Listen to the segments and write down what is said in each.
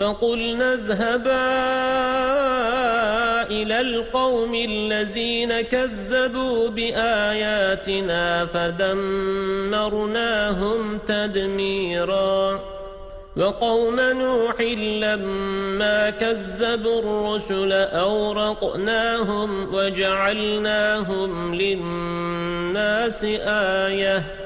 فقلنا اذهبا إلى القوم الذين كذبوا بآياتنا فدمرناهم تدميرا. وقوم نوح لما كذبوا الرسل أورقناهم وجعلناهم للناس آيةً.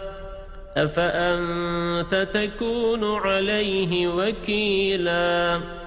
أفأنت تكون عليه وكيلاً؟